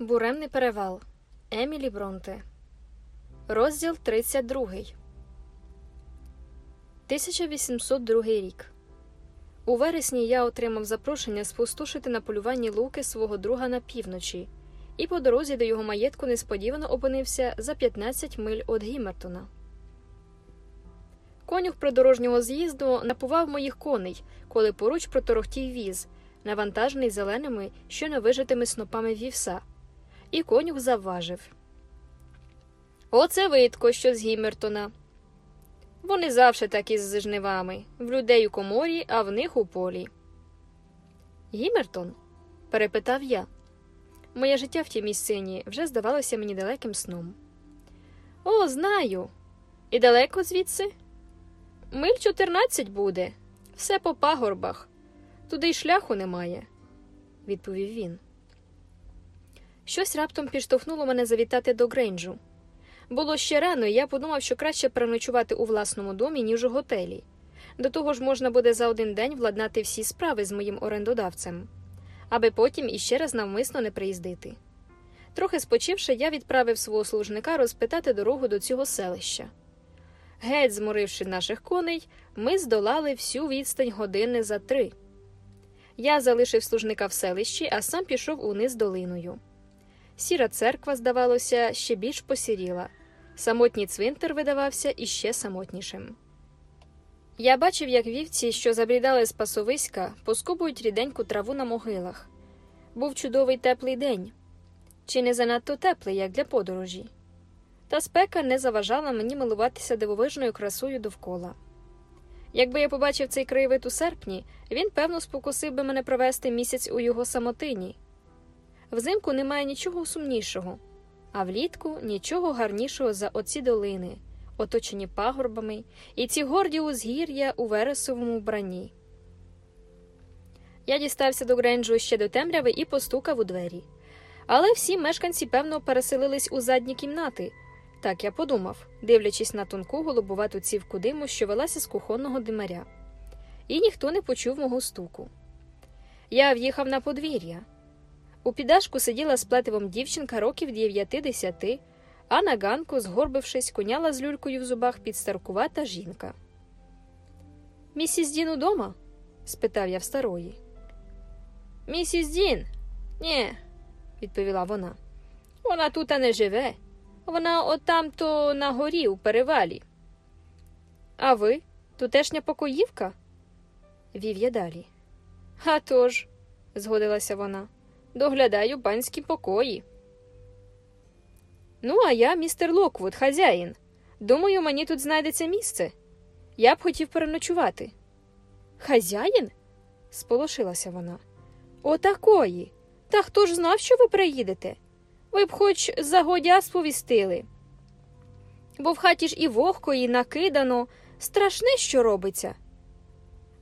Буремний перевал Емілі Бронте. Розділ 32. 1802 рік. У вересні я отримав запрошення спустошити на полюванні луки свого друга на півночі, і по дорозі до його маєтку несподівано опинився за 15 миль від Гіммертона. Конюх придорожнього з'їзду напував моїх коней, коли поруч проторохтів віз, навантажений зеленими, що невижитими снопами вівса і конюх завважив. Оце видко, що з Гіммертона. Вони завжди такі з жнивами в людей у коморі, а в них у полі. Гіммертон? перепитав я. Моє життя в тій місцині вже здавалося мені далеким сном. О, знаю. І далеко звідси? Миль чотирнадцять буде, все по пагорбах. Туди й шляху немає, відповів він. Щось раптом підштовхнуло мене завітати до Грейнджу. Було ще рано, і я подумав, що краще переночувати у власному домі, ніж у готелі. До того ж, можна буде за один день владнати всі справи з моїм орендодавцем, аби потім іще раз навмисно не приїздити. Трохи спочивши, я відправив свого служника розпитати дорогу до цього селища. Геть, зморивши наших коней, ми здолали всю відстань години за три. Я залишив служника в селищі, а сам пішов униз долиною. Сіра церква, здавалося, ще більш посіріла, самотній цвинтар видавався іще самотнішим. Я бачив, як вівці, що забрідали з пасовиська, поскубують ріденьку траву на могилах. Був чудовий теплий день, чи не занадто теплий, як для подорожі. Та спека не заважала мені милуватися дивовижною красою довкола. Якби я побачив цей краєвид у серпні, він, певно, спокусив би мене провести місяць у його самотині. Взимку немає нічого сумнішого, а влітку нічого гарнішого за оці долини, оточені пагорбами, і ці горді узгір'я у вересовому вбранні. Я дістався до Гренджу ще до темряви і постукав у двері. Але всі мешканці, певно, переселились у задні кімнати. Так я подумав, дивлячись на тонку голубувату цівку диму, що велася з кухонного димаря. І ніхто не почув мого стуку. Я в'їхав на подвір'я. У підашку сиділа з плетивом дівчинка років дев'яти-десяти, а на ганку, згорбившись, коняла з люлькою в зубах підстаркувата жінка. Місіс Дін удома? спитав я в старої. Місіс Дін? Нє, відповіла вона. Вона тут не живе. Вона отам-то на горі у перевалі. А ви тутешня покоївка? вів я далі. «А тож», – згодилася вона. Доглядаю панські покої. Ну, а я, містер Локвуд, хазяїн. Думаю, мені тут знайдеться місце. Я б хотів переночувати. Хазяїн? сполошилася вона. Отакої. Та хто ж знав, що ви приїдете? Ви б хоч загодя сповістили. Бо в хаті ж і вогко, і накидано, страшне, що робиться.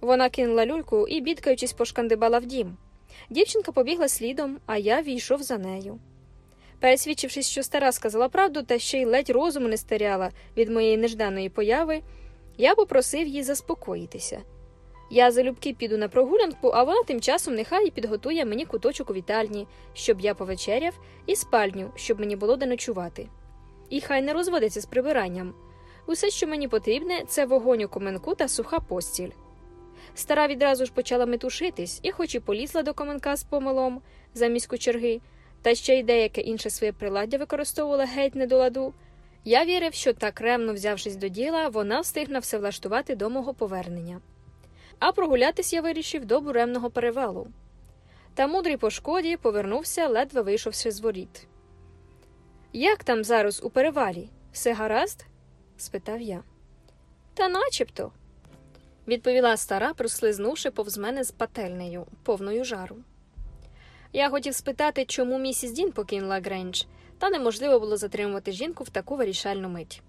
Вона кинула люльку і, бідкаючись, пошкандибала в дім. Дівчинка побігла слідом, а я війшов за нею. Пересвідчившись, що стара сказала правду, та ще й ледь розуму не стеряла від моєї нежданої появи, я попросив її заспокоїтися. Я залюбки піду на прогулянку, а вона тим часом нехай підготує мені куточок у вітальні, щоб я повечеряв, і спальню, щоб мені було де ночувати. І хай не розводиться з прибиранням. Усе, що мені потрібне, це вогонь у коменку та суха постіль. Стара відразу ж почала метушитись і, хоч і полізла до коменка з помилом замість кучерги, та ще й деяке інше своє приладдя використовувала геть не до ладу, я вірив, що так ремно взявшись до діла, вона встигне все влаштувати до мого повернення. А прогулятись я вирішив до буремного перевалу. Та мудрий по шкоді повернувся, ледве вийшовши з воріт. Як там зараз у перевалі? Все гаразд? спитав я. Та начебто відповіла стара, прослизнувши повз мене з пательнею, повною жару. Я хотів спитати, чому місіс Дін покинула Грендж, та неможливо було затримувати жінку в таку вирішальну мить.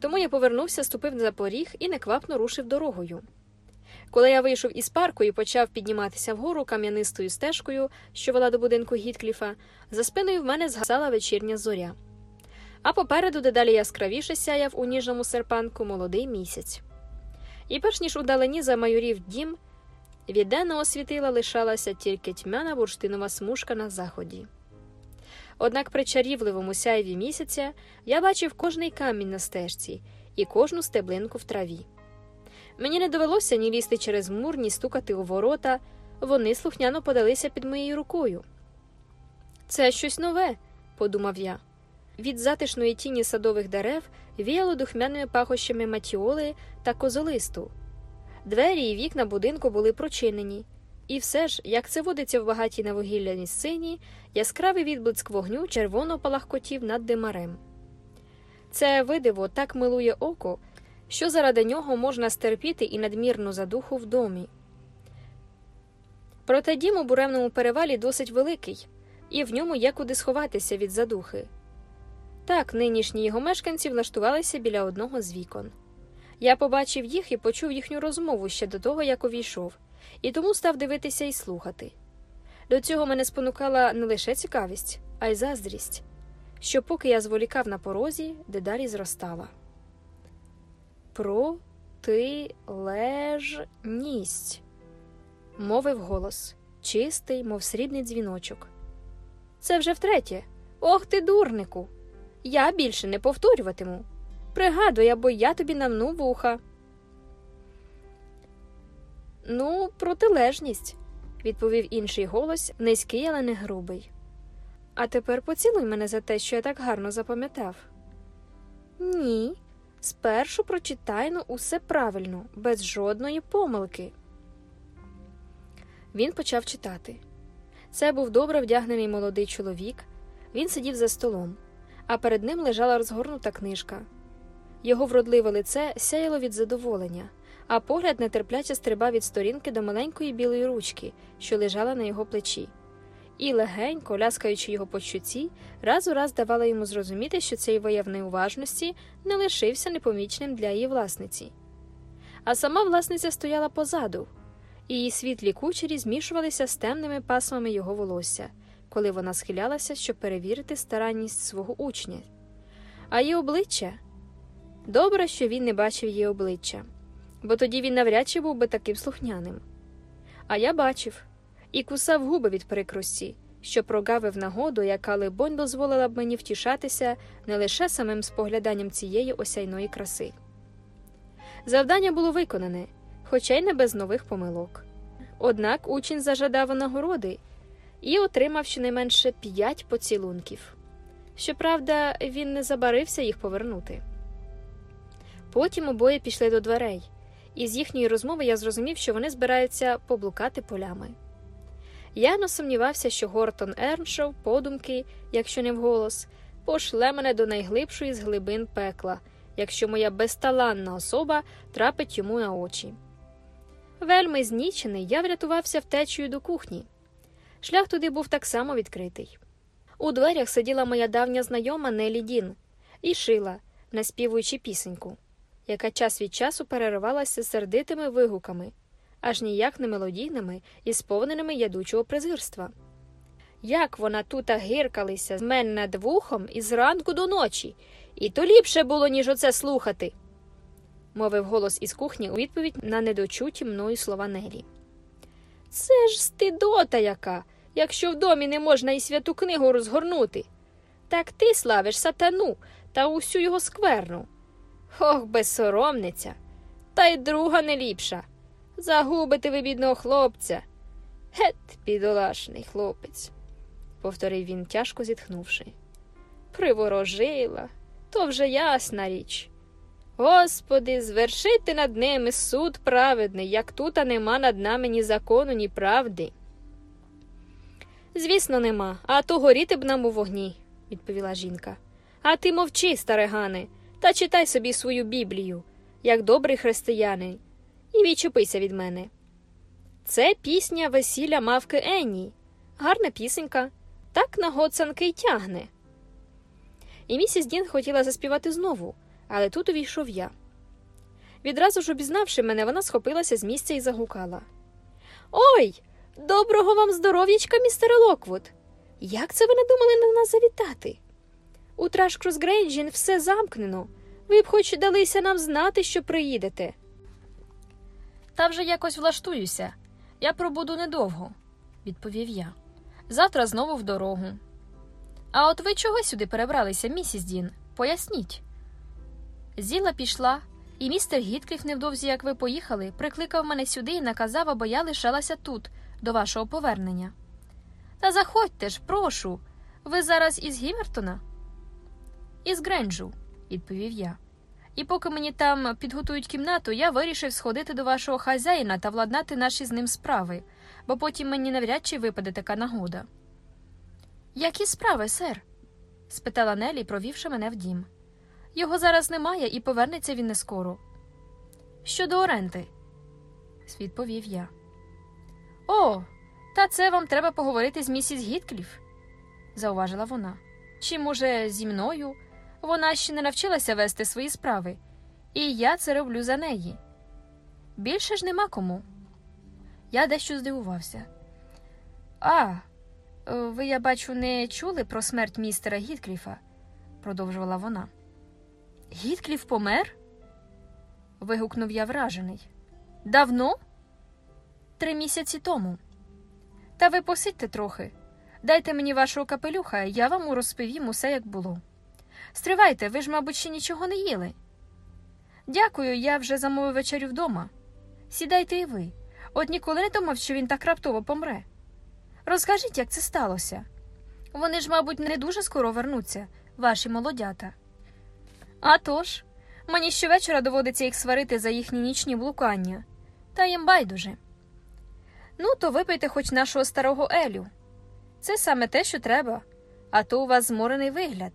Тому я повернувся, ступив за поріг і неквапно рушив дорогою. Коли я вийшов із парку і почав підніматися вгору кам'янистою стежкою, що вела до будинку Гіткліфа, за спиною в мене згасала вечірня зоря. А попереду дедалі яскравіше сяяв у ніжному серпанку молодий місяць і перш ніж удалені замайорів дім, від денного світила лишалася тільки тьмяна бурштинова смужка на заході. Однак при чарівливому сяйві місяця я бачив кожний камінь на стежці і кожну стеблинку в траві. Мені не довелося ні лізти через мур, ні стукати у ворота, вони слухняно подалися під моєю рукою. Це щось нове, подумав я. Від затишної тіні садових дерев віяло духмяними пахощами матіоли та козолисту. Двері і вікна будинку були прочинені, і все ж, як це водиться в багатій на вугілляній сцені, яскравий відблиск вогню червоно палахкотів над димарем. Це видиво так милує око, що заради нього можна стерпіти і надмірну задуху в домі. Проте дім у буремному перевалі досить великий, і в ньому є куди сховатися від задухи. Так, нинішні його мешканці влаштувалися біля одного з вікон. Я побачив їх і почув їхню розмову ще до того, як увійшов, і тому став дивитися і слухати. До цього мене спонукала не лише цікавість, а й заздрість, що поки я зволікав на порозі, дедалі зростала. Протилежність, мовив голос, чистий, мов срібний дзвіночок. Це вже втретє. Ох ти, дурнику! Я більше не повторюватиму. Пригадуй, або я тобі намну вуха. Ну, протилежність, відповів інший голос, низький, але не грубий. А тепер поцілуй мене за те, що я так гарно запам'ятав. Ні, спершу прочитай ну усе правильно, без жодної помилки. Він почав читати. Це був добре вдягнений молодий чоловік. Він сидів за столом, а перед ним лежала розгорнута книжка. Його вродливе лице сяяло від задоволення, а погляд нетерпляче стрибав від сторінки до маленької білої ручки, що лежала на його плечі, і легенько, ляскаючи його по щуці, раз у раз давала йому зрозуміти, що цей вияв неуважності не лишився непомічним для її власниці. А сама власниця стояла позаду, її світлі кучері змішувалися з темними пасмами його волосся, коли вона схилялася, щоб перевірити старанність свого учня. А її обличчя. Добре, що він не бачив її обличчя, бо тоді він навряд чи був би таким слухняним. А я бачив і кусав губи від прикрості, що прогавив нагоду, яка, либонь, дозволила б мені втішатися не лише самим спогляданням цієї осяйної краси. Завдання було виконане, хоча й не без нових помилок. Однак учень зажадав нагороди і отримав щонайменше п'ять поцілунків. Щоправда, він не забарився їх повернути. Потім обоє пішли до дверей, і з їхньої розмови я зрозумів, що вони збираються поблукати полями. Я не сумнівався, що Гортон Ерншоу, подумки, якщо не вголос, пошле мене до найглибшої з глибин пекла, якщо моя безталанна особа трапить йому на очі. Вельми знічений, я врятувався втечею до кухні. Шлях туди був так само відкритий. У дверях сиділа моя давня знайома Нелі Дін і шила, наспівуючи пісеньку яка час від часу переривалася сердитими вигуками, аж ніяк не мелодійними і сповненими ядучого презирства. Як вона тута гиркалися з мене над вухом із ранку до ночі, і то ліпше було, ніж оце слухати, мовив голос із кухні у відповідь на недочуті мною слова Нелі. Це ж стидота яка, якщо в домі не можна і святу книгу розгорнути. Так ти славиш сатану та усю його скверну. Ох, безсоромниця, та й друга не ліпша. Загубите ви бідного хлопця. Гет, бідолашний хлопець, повторив він, тяжко зітхнувши. Приворожила, то вже ясна річ. Господи, звершити над ними суд праведний, як тута нема над нами ні закону, ні правди. Звісно, нема, а то горіти б нам у вогні, відповіла жінка. А ти мовчи, старегане та читай собі свою Біблію, як добрий християнин, і відчепися від мене. Це пісня весілля мавки Енні. Гарна пісенька, так на гоцанки й тягне. І місіс Дін хотіла заспівати знову, але тут увійшов я. Відразу ж обізнавши мене, вона схопилася з місця і загукала Ой, доброго вам здоров'ячка, містере Локвуд! Як це ви не думали на нас завітати? У Трашкрос Грейнджі все замкнено. Ви б хоч далися нам знати, що приїдете. Та вже якось влаштуюся. Я пробуду недовго, відповів я. Завтра знову в дорогу. А от ви чого сюди перебралися, місіс Дін? Поясніть. Зіла пішла, і містер Гіткліф, невдовзі, як ви поїхали, прикликав мене сюди і наказав, аби я лишалася тут, до вашого повернення. Та заходьте ж, прошу. Ви зараз із Гімертона? Із Гренджу, відповів я. І поки мені там підготують кімнату, я вирішив сходити до вашого хазяїна та владнати наші з ним справи, бо потім мені навряд чи випаде така нагода. Які справи, сер? спитала Нелі, провівши мене в дім. Його зараз немає і повернеться він не скоро. Щодо оренди, відповів я. О, та це вам треба поговорити з місіс Гіткліф, зауважила вона. Чи, може, зі мною? Вона ще не навчилася вести свої справи, і я це роблю за неї. Більше ж нема кому. Я дещо здивувався. А, ви, я бачу, не чули про смерть містера Гіткліфа, продовжувала вона. Гіткліф помер? вигукнув я вражений. Давно? Три місяці тому. Та ви посидьте трохи. Дайте мені вашого капелюха, я вам розповім усе, як було. Стривайте, ви ж, мабуть, ще нічого не їли. Дякую, я вже замовив вечерю вдома. Сідайте і ви. От ніколи не думав, що він так раптово помре. Розкажіть, як це сталося. Вони ж, мабуть, не дуже скоро вернуться, ваші молодята. «А тож, мені щовечора доводиться їх сварити за їхні нічні блукання, та їм байдуже. Ну, то випийте хоч нашого старого Елю. Це саме те, що треба, а то у вас зморений вигляд.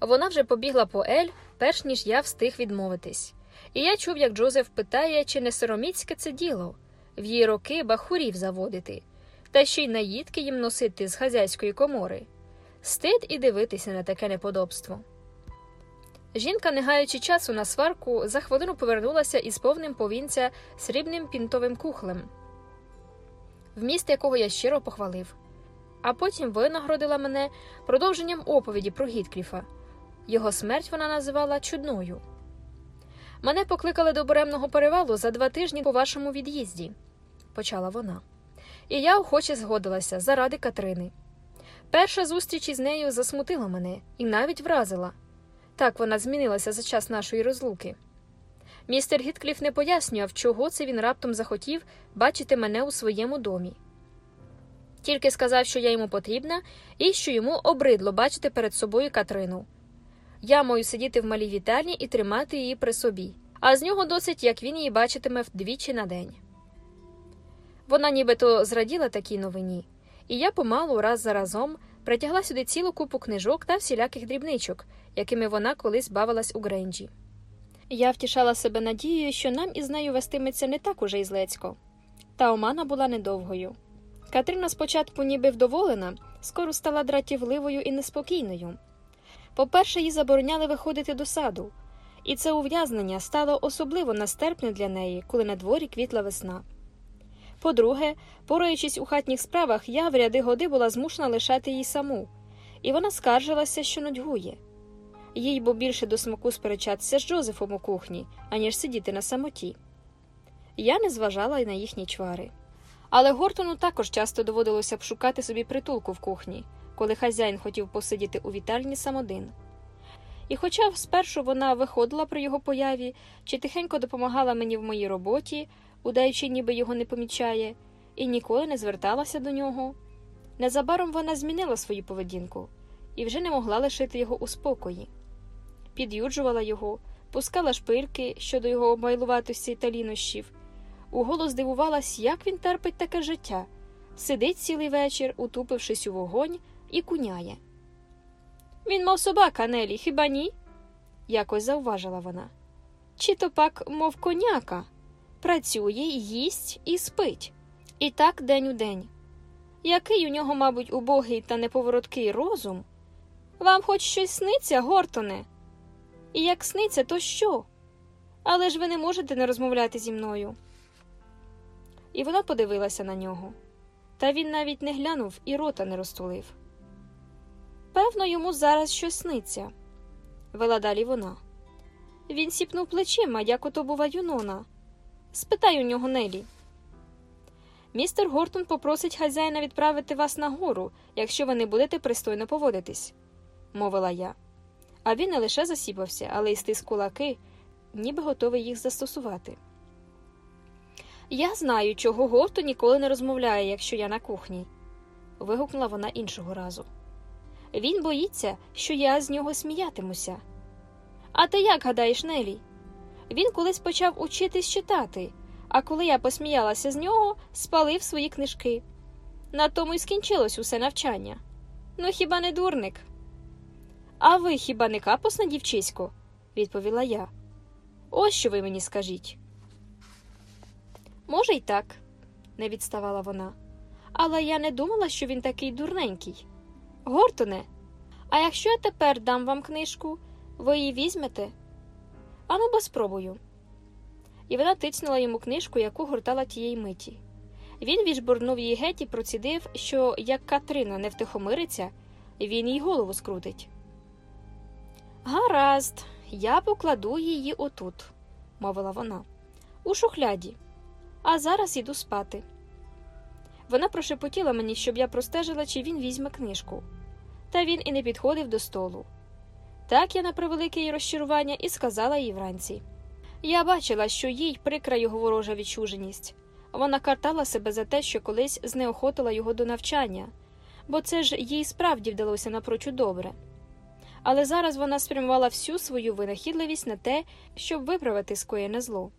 Вона вже побігла по Ель, перш ніж я встиг відмовитись. І я чув, як Джозеф питає, чи не сороміцьке це діло в її роки бахурів заводити, та ще й наїдки їм носити з хазяйської комори. Стид і дивитися на таке неподобство. Жінка, не гаючи часу на сварку, за хвилину повернулася із повним повінця срібним пінтовим кухлем, вміст якого я щиро похвалив, а потім винагородила мене продовженням оповіді про Гіткліфа. Його смерть вона називала чудною. Мене покликали до буремного перевалу за два тижні по вашому від'їзді, почала вона. І я охоче згодилася заради Катрини. Перша зустріч із нею засмутила мене і навіть вразила. Так вона змінилася за час нашої розлуки. Містер Гіткліф не пояснював, чого це він раптом захотів бачити мене у своєму домі. Тільки сказав, що я йому потрібна, і що йому обридло бачити перед собою Катрину. Я маю сидіти в малій вітальні і тримати її при собі, а з нього досить, як він її бачитиме вдвічі на день. Вона нібито зраділа такій новині, і я помалу раз за разом притягла сюди цілу купу книжок та всіляких дрібничок, якими вона колись бавилась у Гренджі. Я втішала себе надією, що нам із нею вестиметься не так уже й злецько. Та омана була недовгою. Катрина спочатку, ніби вдоволена, скоро стала дратівливою і неспокійною. По-перше, їй забороняли виходити до саду, і це ув'язнення стало особливо нестерпне для неї, коли на дворі квітла весна. По-друге, пораючись у хатніх справах, я в ряди годи була змушена лишати її саму, і вона скаржилася, що нудьгує. Їй бо більше до смаку сперечатися з Джозефом у кухні, аніж сидіти на самоті. Я не зважала й на їхні чвари. Але Гортону також часто доводилося б шукати собі притулку в кухні, коли хазяїн хотів посидіти у вітальні сам один. І, хоча спершу вона виходила при його появі чи тихенько допомагала мені в моїй роботі, удаючи, ніби його не помічає, і ніколи не зверталася до нього, незабаром вона змінила свою поведінку і вже не могла лишити його у спокої, під'юджувала його, пускала шпильки щодо його обмайлуватості та лінощів. Уголос дивувалась, як він терпить таке життя, сидить цілий вечір, утупившись у вогонь, і куняє. Він мав собака, Нелі, хіба ні? якось зауважила вона. Чи то пак, мов коняка, працює, їсть і спить. І так день у день. Який у нього, мабуть, убогий та неповороткий розум? Вам хоч щось сниться, Гортоне? І як сниться, то що? Але ж ви не можете не розмовляти зі мною. І вона подивилася на нього. Та він навіть не глянув і рота не розтулив. Певно, йому зараз щось сниться, вела далі вона. Він сіпнув плечима, як ото бува Юнона. Спитай у нього Нелі. Містер Гортон попросить хазяїна відправити вас нагору, якщо ви не будете пристойно поводитись, мовила я. А він не лише засіпався, але й стис кулаки, ніби готовий їх застосувати. Я знаю, чого Гортон ніколи не розмовляє, якщо я на кухні, вигукнула вона іншого разу. Він боїться, що я з нього сміятимуся. А ти як гадаєш, Нелі? Він колись почав учитись читати, а коли я посміялася з нього, спалив свої книжки. На тому й скінчилось усе навчання. Ну, хіба не дурник? А ви хіба не капусна дівчисько? відповіла я. Ось що ви мені скажіть. Може, й так, не відставала вона. Але я не думала, що він такий дурненький. Гортоне, а якщо я тепер дам вам книжку, ви її візьмете? Ану, бо спробую. І вона тицнула йому книжку, яку гортала тієї миті. Він віджбурнув її геть і процідив, що як Катрина не втихомириться, він їй голову скрутить. Гаразд, я покладу її отут, мовила вона, у шухляді, а зараз іду спати. Вона прошепотіла мені, щоб я простежила, чи він візьме книжку. Та він і не підходив до столу. Так я на превелике її розчарування і сказала їй вранці. Я бачила, що їй прикра його ворожа відчуженість. Вона картала себе за те, що колись знеохотила його до навчання, бо це ж їй справді вдалося напрочуд добре. Але зараз вона спрямувала всю свою винахідливість на те, щоб виправити скоєне зло.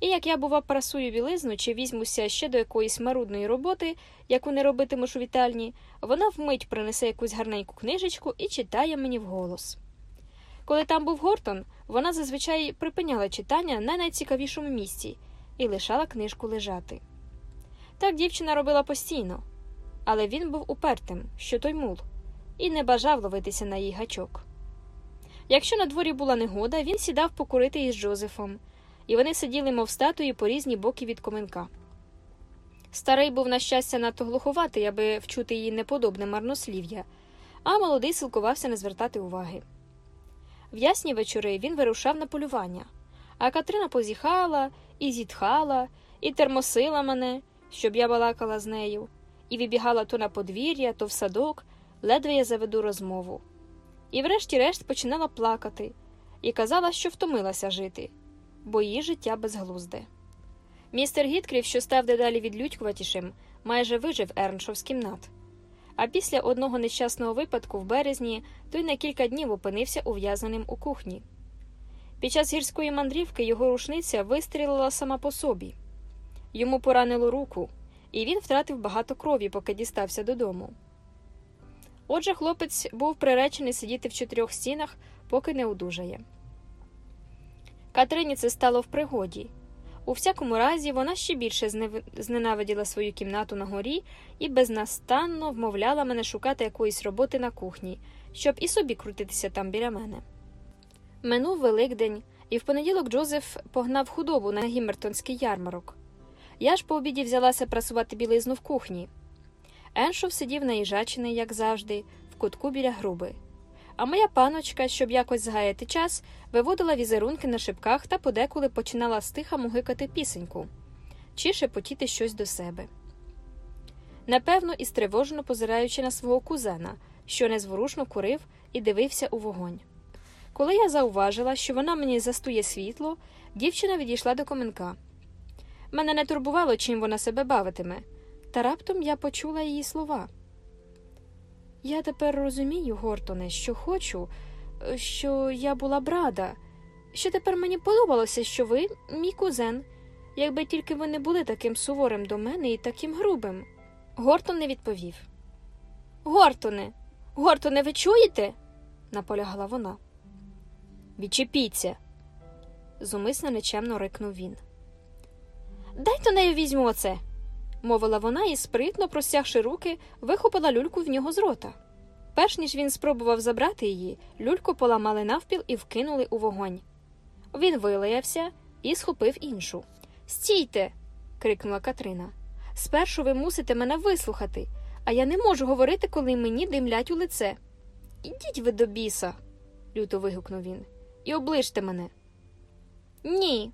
І як я, бува, прасую білизну чи візьмуся ще до якоїсь марудної роботи, яку не робитимеш у вітальні, вона вмить принесе якусь гарненьку книжечку і читає мені вголос. Коли там був Гортон, вона зазвичай припиняла читання на найцікавішому місці і лишала книжку лежати. Так дівчина робила постійно, але він був упертим, що той мул, і не бажав ловитися на її гачок. Якщо на дворі була негода, він сідав покурити із Джозефом, і вони сиділи, мов статуї, по різні боки від коменка. Старий був, на щастя, надто глуховатий, аби вчути її неподобне марнослів'я, а молодий силкувався не звертати уваги. В ясні вечори він вирушав на полювання, а Катрина позіхала і зітхала, і термосила мене, щоб я балакала з нею, і вибігала то на подвір'я, то в садок, ледве я заведу розмову. І врешті-решт починала плакати і казала, що втомилася жити, бо її життя безглузде. Містер Гіткрів, що став дедалі відлюдькуватішим, майже вижив Ерншов з кімнат. А після одного нещасного випадку в березні той на кілька днів опинився ув'язаним у кухні. Під час гірської мандрівки його рушниця вистрілила сама по собі. Йому поранило руку, і він втратив багато крові, поки дістався додому. Отже, хлопець був приречений сидіти в чотирьох стінах, поки не одужає. Катерині це стало в пригоді. У всякому разі, вона ще більше зненавиділа свою кімнату на горі і безнастанно вмовляла мене шукати якоїсь роботи на кухні, щоб і собі крутитися там біля мене. Минув Великдень, і в понеділок Джозеф погнав худобу на гіммертонський ярмарок. Я ж по обіді взялася прасувати білизну в кухні. Еншов сидів наїжачений, як завжди, в кутку біля груби. А моя паночка, щоб якось згаяти час, виводила візерунки на шипках та подеколи починала стиха мугикати пісеньку чи шепотіти щось до себе. Напевно, і стривожено позираючи на свого кузена, що незворушно курив і дивився у вогонь. Коли я зауважила, що вона мені застує світло, дівчина відійшла до коменка. Мене не турбувало, чим вона себе бавитиме, та раптом я почула її слова. Я тепер розумію, Гортоне, що хочу, що я була б рада, що тепер мені подобалося, що ви мій кузен, якби тільки ви не були таким суворим до мене і таким грубим. Гортон не відповів. Гортоне, Гортоне, ви чуєте? наполягала вона. Відчепіться, зумисно нечемно рикнув він. Дайте нею візьму оце, мовила вона і, спритно простягши руки, вихопила люльку в нього з рота. Перш ніж він спробував забрати її, люльку поламали навпіл і вкинули у вогонь. Він вилаявся і схопив іншу. Стійте. крикнула Катрина. Спершу ви мусите мене вислухати, а я не можу говорити, коли мені димлять у лице. Ідіть ви до біса, люто вигукнув він, і оближте мене. Ні,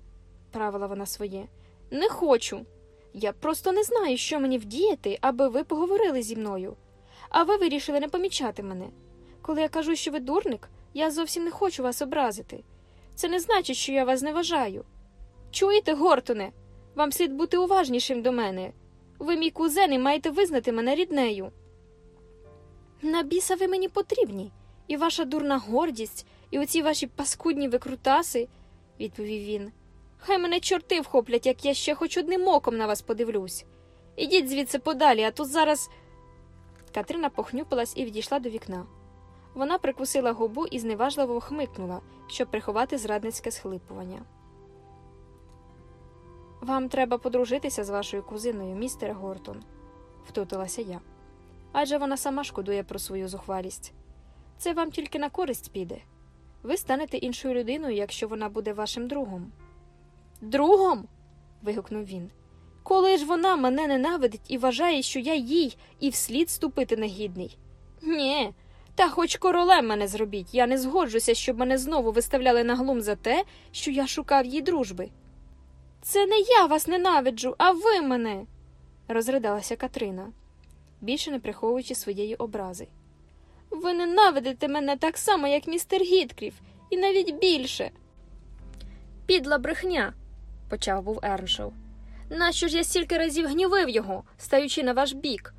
правила вона своє, не хочу. Я просто не знаю, що мені вдіяти, аби ви поговорили зі мною. А ви вирішили не помічати мене. Коли я кажу, що ви дурник, я зовсім не хочу вас образити. Це не значить, що я вас не вважаю. Чуєте, Гортоне? Вам слід бути уважнішим до мене. Ви, мій кузен, і маєте визнати мене ріднею. На біса ви мені потрібні, і ваша дурна гордість, і оці ваші паскудні викрутаси, відповів він. Хай мене чорти вхоплять, як я ще хоч одним оком на вас подивлюсь. Ідіть звідси подалі, а тут зараз. Катрина похнюпилась і відійшла до вікна. Вона прикусила губу і зневажливо хмикнула, щоб приховати зрадницьке схлипування. Вам треба подружитися з вашою кузиною, містер Гортон, втутилася я. Адже вона сама шкодує про свою зухвалість. Це вам тільки на користь піде. Ви станете іншою людиною, якщо вона буде вашим другом. Другом. вигукнув він. Коли ж вона мене ненавидить і вважає, що я їй і вслід ступити негідний? Нє, та хоч королем мене зробіть, я не згоджуся, щоб мене знову виставляли на глум за те, що я шукав їй дружби. Це не я вас ненавиджу, а ви мене, розридалася Катрина, більше не приховуючи своєї образи. Ви ненавидите мене так само, як містер Гіткріф, і навіть більше. Підла брехня, почав був Ерншоу. Нащо ж я стільки разів гнівив його, стаючи на ваш бік?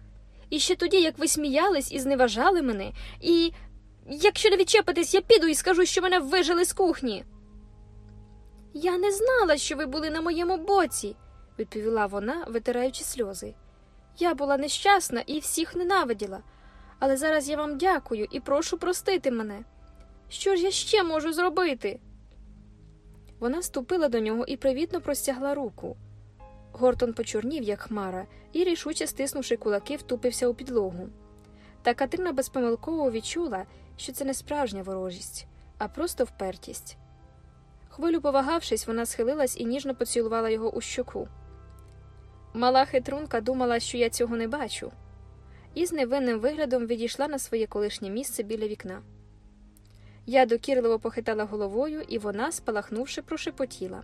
І ще тоді, як ви сміялись і зневажали мене, і якщо не відчепитесь, я піду і скажу, що мене вижили з кухні. Я не знала, що ви були на моєму боці, відповіла вона, витираючи сльози. Я була нещасна і всіх ненавиділа, але зараз я вам дякую і прошу простити мене. Що ж я ще можу зробити? Вона ступила до нього і привітно простягла руку. Гортон почорнів, як хмара, і, рішуче стиснувши кулаки, втупився у підлогу. Та Катрина безпомилково відчула, що це не справжня ворожість, а просто впертість. Хвилю повагавшись, вона схилилась і ніжно поцілувала його у щоку. Мала хитрунка думала, що я цього не бачу, і з невинним виглядом відійшла на своє колишнє місце біля вікна. Я докірливо похитала головою, і вона, спалахнувши, прошепотіла.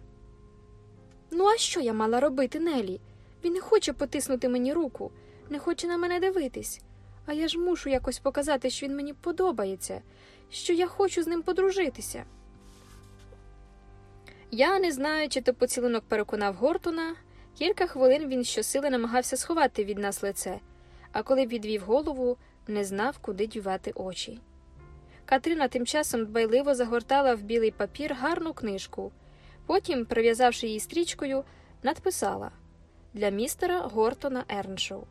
Ну, а що я мала робити, Нелі? Він не хоче потиснути мені руку, не хоче на мене дивитись, а я ж мушу якось показати, що він мені подобається, що я хочу з ним подружитися. Я не знаю, чи то поцілунок переконав Гортона. Кілька хвилин він щосили намагався сховати від нас лице, а коли відвів голову, не знав, куди дівати очі. Катрина тим часом дбайливо загортала в білий папір гарну книжку. Потім, прив'язавши її стрічкою, надписала для містера Гортона Ерншоу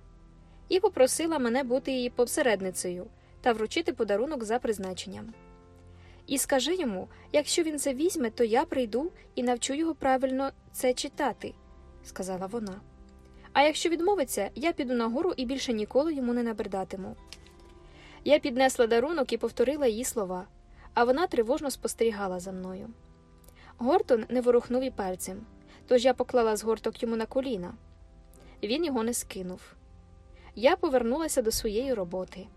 і попросила мене бути її посередницею та вручити подарунок за призначенням. І скажи йому, якщо він це візьме, то я прийду і навчу його правильно це читати, сказала вона. А якщо відмовиться, я піду нагору і більше ніколи йому не набридатиму. Я піднесла дарунок і повторила її слова, а вона тривожно спостерігала за мною. Гортон не ворухнув і пальцем, тож я поклала згорток йому на коліна. Він його не скинув. Я повернулася до своєї роботи.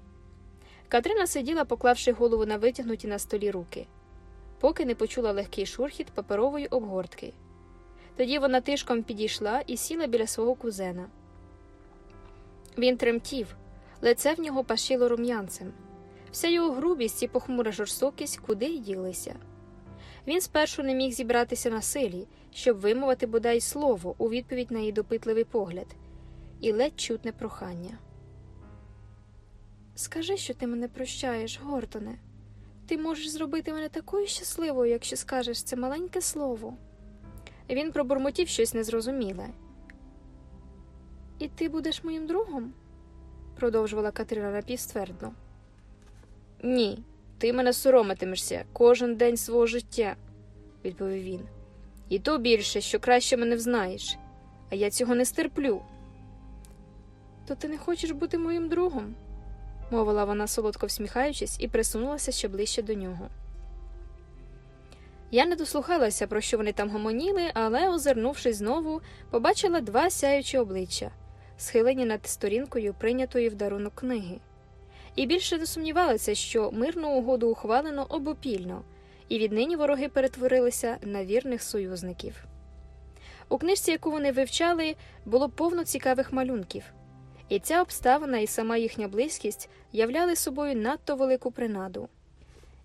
Катрина сиділа, поклавши голову на витягнуті на столі руки, поки не почула легкий шурхіт паперової обгортки. Тоді вона тишком підійшла і сіла біля свого кузена. Він тремтів, лице в нього пашило рум'янцем. Вся його грубість і похмура жорстокість куди й ділися. Він спершу не міг зібратися на силі, щоб вимовити бодай слово у відповідь на її допитливий погляд, і ледь чутне прохання. Скажи, що ти мене прощаєш, Гортоне. Ти можеш зробити мене такою щасливою, якщо скажеш це маленьке слово. Він пробурмотів щось незрозуміле. І ти будеш моїм другом? Продовжувала Катерина напівствердно. Ні, ти мене соромитимешся кожен день свого життя, відповів він. І то більше, що краще мене взнаєш, а я цього не стерплю. То ти не хочеш бути моїм другом? мовила вона, солодко всміхаючись, і присунулася ще ближче до нього. Я не дослухалася, про що вони там гомоніли, але, озирнувшись знову, побачила два сяючі обличчя, схилені над сторінкою прийнятої в дарунок книги, і більше не сумнівалася, що мирну угоду ухвалено обопільно, і віднині вороги перетворилися на вірних союзників. У книжці, яку вони вивчали, було повно цікавих малюнків, і ця обставина і сама їхня близькість являли собою надто велику принаду.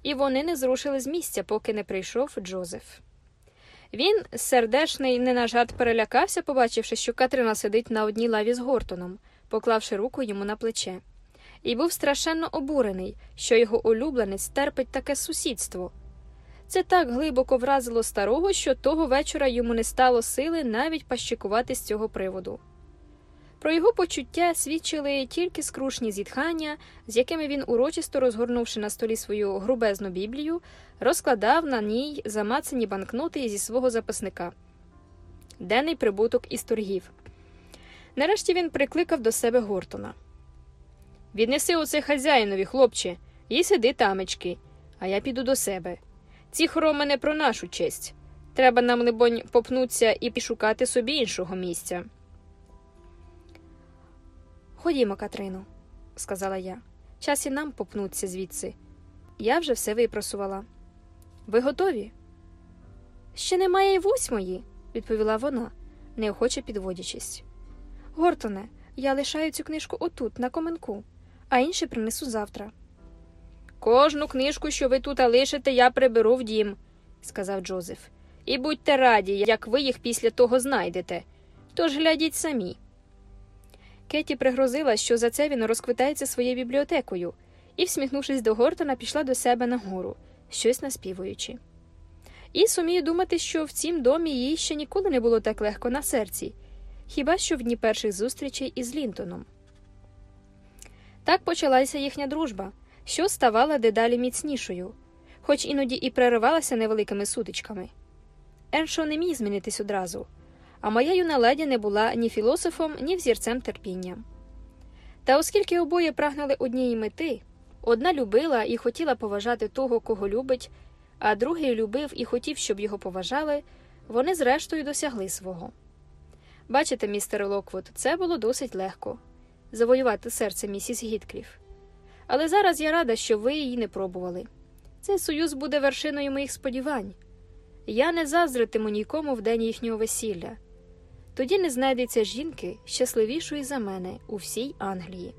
І вони не зрушили з місця, поки не прийшов Джозеф. Він, сердешний, не на жарт перелякався, побачивши, що Катрина сидить на одній лаві з Гортоном, поклавши руку йому на плече, і був страшенно обурений, що його улюбленець терпить таке сусідство. Це так глибоко вразило старого, що того вечора йому не стало сили навіть пащикувати з цього приводу. Про його почуття свідчили тільки скрушні зітхання, з якими він, урочисто розгорнувши на столі свою грубезну біблію, розкладав на ній замацані банкноти зі свого записника. Денний прибуток із торгів. Нарешті він прикликав до себе Гортона. Віднеси оце хазяїнові, хлопче, і сиди тамечки, а я піду до себе. Ці хороми не про нашу честь. Треба нам, либонь, попнуться і пішукати собі іншого місця. Ходімо, Катрину, сказала я. Час і нам попнуться звідси. Я вже все випросувала. Ви готові? Ще немає й восьмої, відповіла вона, неохоче підводячись. Гортоне, я лишаю цю книжку отут, на коменку, а інші принесу завтра. Кожну книжку, що ви тут лишите, я приберу в дім, сказав Джозеф. І будьте раді, як ви їх після того знайдете. Тож глядіть самі. Кеті пригрозила, що за це він розквитається своєю бібліотекою, і, всміхнувшись до Гортона, пішла до себе нагору, щось наспівуючи. І сумію думати, що в цім домі їй ще ніколи не було так легко на серці, хіба що в дні перших зустрічей із Лінтоном. Так почалася їхня дружба, що ставала дедалі міцнішою, хоч іноді і переривалася невеликими сутичками. Ерншо не міг змінитись одразу а моя юна леді не була ні філософом, ні взірцем терпіння. Та оскільки обоє прагнули однієї мети, одна любила і хотіла поважати того, кого любить, а другий любив і хотів, щоб його поважали, вони зрештою досягли свого. Бачите, містер Локвуд, це було досить легко завоювати серце місіс Гіткліф. Але зараз я рада, що ви її не пробували. Цей союз буде вершиною моїх сподівань. Я не заздритиму нікому в день їхнього весілля. Тоді не знайдеться жінки щасливішої за мене у всій Англії.